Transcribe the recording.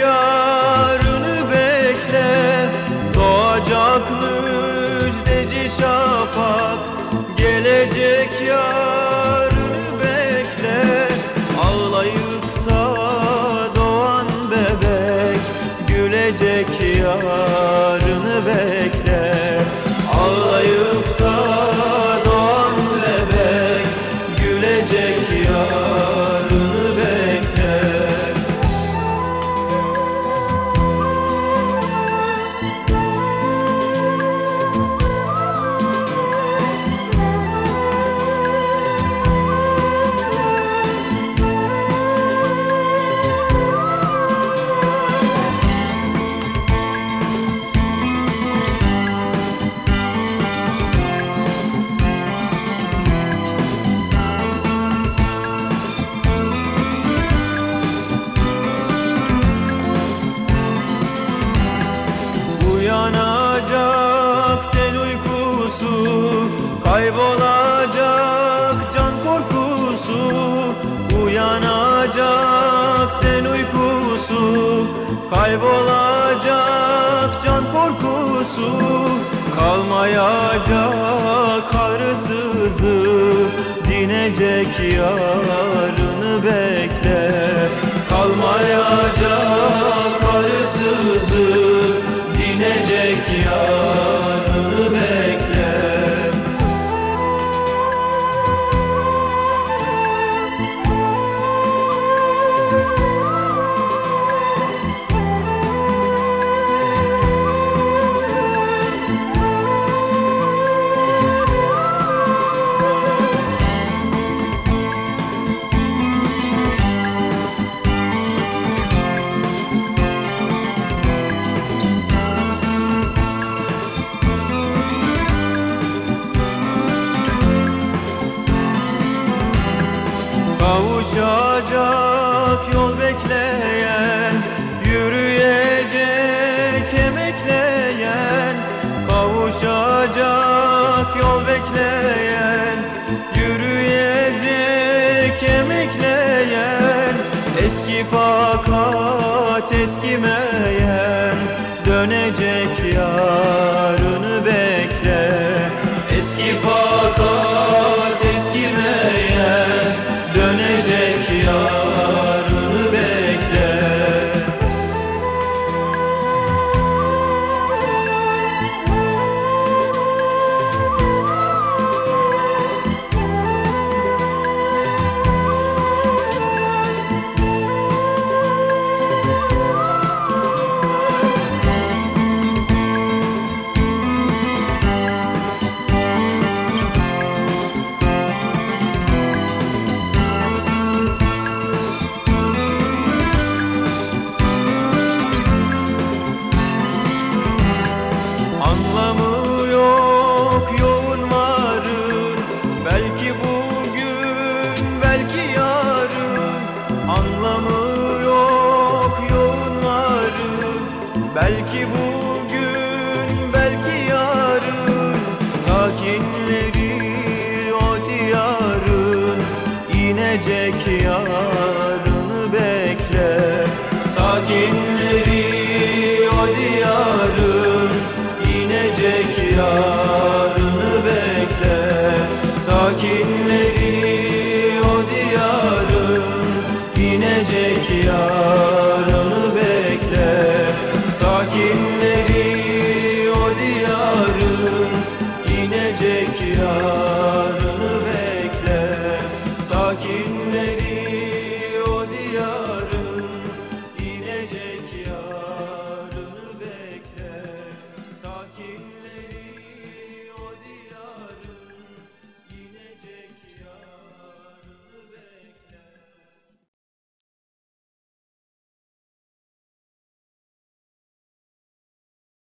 yarını bekle. Doğacak müjdeci şafak Gelecek yarını bekle. Ağlayıp da doğan bebek Gülecek yarını bekle. Ağlayıp Kaybolacak can korkusu Uyanacak ten uykusu. Kaybolacak can korkusu Kalmayacak ağrısızı Dinecek yarını Kavuşacak yol bekleyen Yürüyecek emekleyen Kavuşacak yol bekleyen Yürüyecek emekleyen Eski fakat Sakinleri o diyarın inecek Sakin